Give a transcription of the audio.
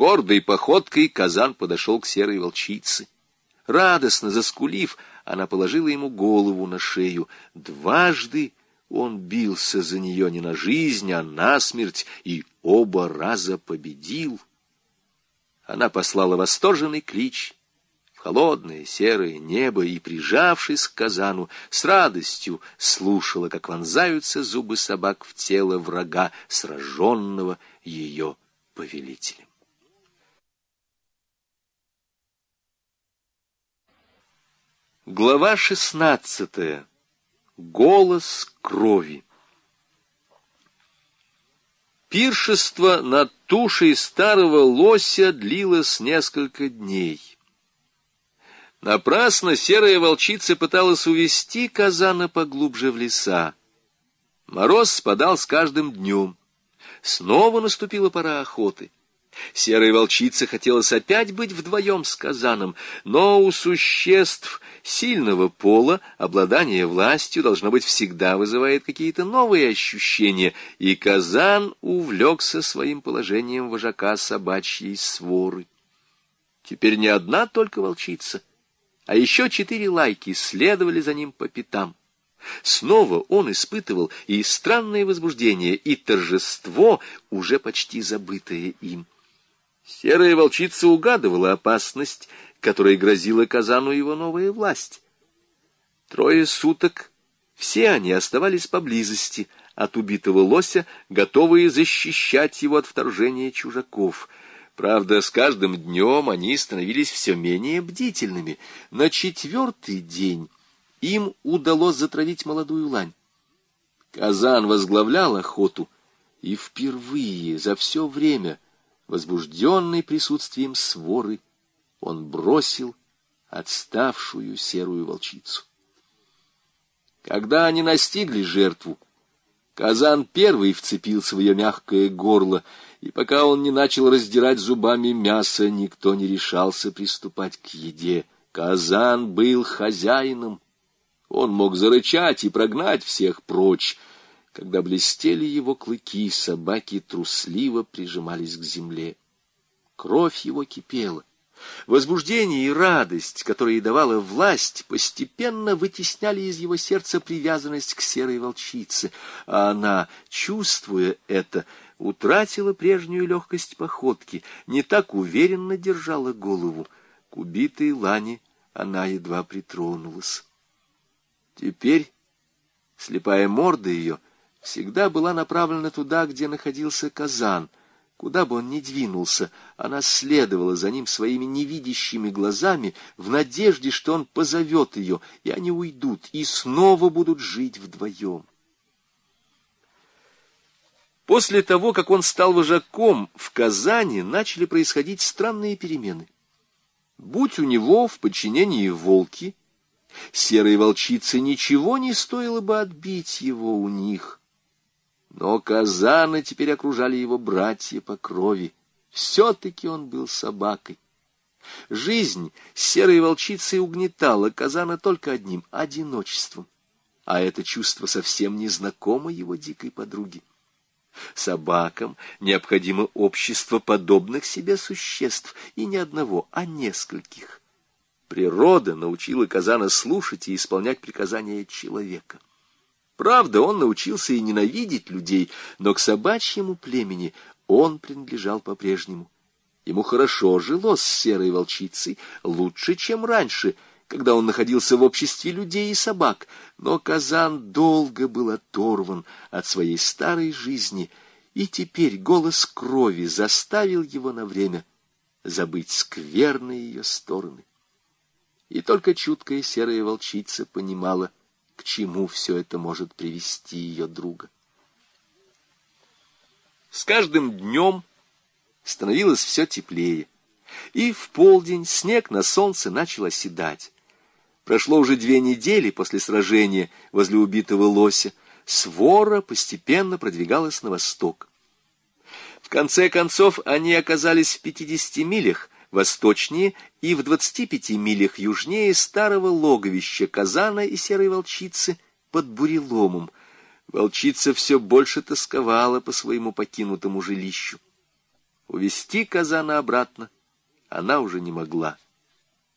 Гордой походкой казан подошел к серой волчице. Радостно заскулив, она положила ему голову на шею. Дважды он бился за нее не на жизнь, а на смерть, и оба раза победил. Она послала восторженный клич в холодное серое небо и, прижавшись к казану, с радостью слушала, как вонзаются зубы собак в тело врага, сраженного ее повелителем. Глава шестнадцатая. Голос крови. Пиршество над тушей старого лося длилось несколько дней. Напрасно серая волчица пыталась увести казана поглубже в леса. Мороз спадал с каждым днем. Снова наступила пора охоты. Серой волчице хотелось опять быть вдвоем с казаном, но у существ сильного пола обладание властью должно быть всегда вызывает какие-то новые ощущения, и казан увлекся своим положением вожака собачьей своры. Теперь не одна только волчица, а еще четыре лайки следовали за ним по пятам. Снова он испытывал и странное возбуждение, и торжество, уже почти забытое им. Серая волчица угадывала опасность, которой грозила Казану его новая власть. Трое суток все они оставались поблизости от убитого лося, готовые защищать его от вторжения чужаков. Правда, с каждым днем они становились все менее бдительными. На четвертый день им удалось затравить молодую лань. Казан возглавлял охоту, и впервые за все время — возбужденный присутствием своры, он бросил отставшую серую волчицу. Когда они настигли жертву, Казан первый вцепился в ее мягкое горло, и пока он не начал раздирать зубами мясо, никто не решался приступать к еде. Казан был хозяином. Он мог зарычать и прогнать всех прочь, когда блестели его клыки, собаки трусливо прижимались к земле. Кровь его кипела. Возбуждение и радость, которые давала власть, постепенно вытесняли из его сердца привязанность к серой волчице, а она, чувствуя это, утратила прежнюю легкость походки, не так уверенно держала голову. К убитой лане она едва притронулась. Теперь слепая морда ее — всегда была направлена туда, где находился казан. Куда бы он ни двинулся, она следовала за ним своими невидящими глазами в надежде, что он позовет ее, и они уйдут, и снова будут жить вдвоем. После того, как он стал вожаком, в Казани начали происходить странные перемены. Будь у него в подчинении волки, серой волчице ничего не стоило бы отбить его у них. Но Казана теперь окружали его братья по крови. Все-таки он был собакой. Жизнь серой волчицей угнетала Казана только одним — одиночеством. А это чувство совсем не знакомо его дикой подруге. Собакам необходимо общество подобных себе существ, и не одного, а нескольких. Природа научила Казана слушать и исполнять приказания человека. Правда, он научился и ненавидеть людей, но к собачьему племени он принадлежал по-прежнему. Ему хорошо жилось с серой волчицей, лучше, чем раньше, когда он находился в обществе людей и собак, но Казан долго был оторван от своей старой жизни, и теперь голос крови заставил его на время забыть скверные ее стороны. И только чуткая серая волчица понимала — к чему все это может привести ее друга. С каждым днем становилось все теплее, и в полдень снег на солнце начал оседать. Прошло уже две недели после сражения возле убитого лося. Свора постепенно продвигалась на восток. В конце концов они оказались в пятидесяти милях восточнее и в двадцати пяти милях южнее старого логовища казана и серой волчицы под буреломом. Волчица все больше тосковала по своему покинутому жилищу. Увести казана обратно она уже не могла.